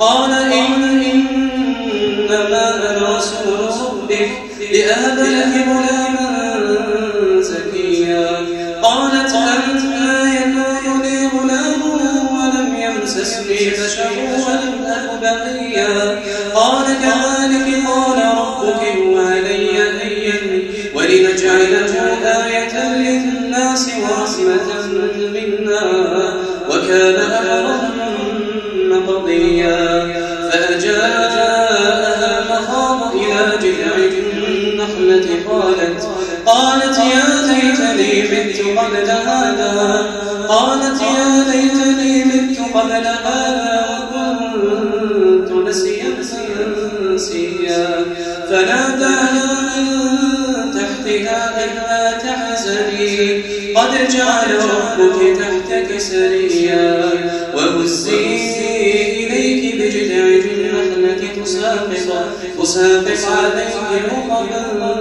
قال إن إنما أنا رسول ربك لأهب لك غلاما زكيا. قالت أنت يكون لي غلام ولم يمسسني بشر ولم أك بقيا قال كذلك قال ربك هو علي هين ولنجعله آية للناس ورحمة منا. وكان أمرا مقضيا النخلة قالت قالت يا ليتني مت قبل هذا. قالت يا ليتني مت قبل هذا وكنت نسيا منسيا فناداها من تحتها ألا تحزني. قد جعل ربك تحتك سريا. وهزي تساقط تساقط عليك رطبا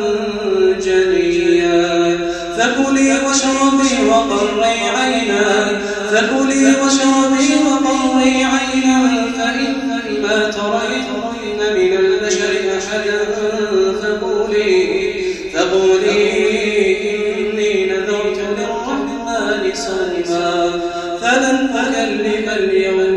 جنيا فكلي واشربي وقري عينا فكلي واشربي وقري عينا فإما ترين من البشر أحدا فقولي فقولي إني نذرت للرحمن صوما فلن أكلم اليوم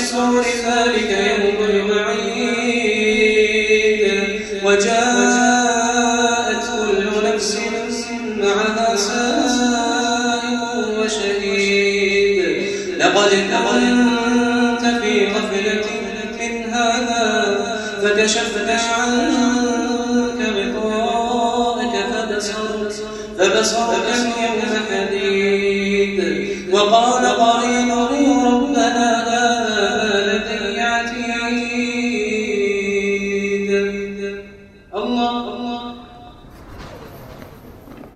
الصور ذلك يوم الوعيد. وجاءت كل نفس معها سائق وشهيد. لقد كنت في غفلة من هذا فكشفنا عنك بطائك فبصرك فبصرك اليوم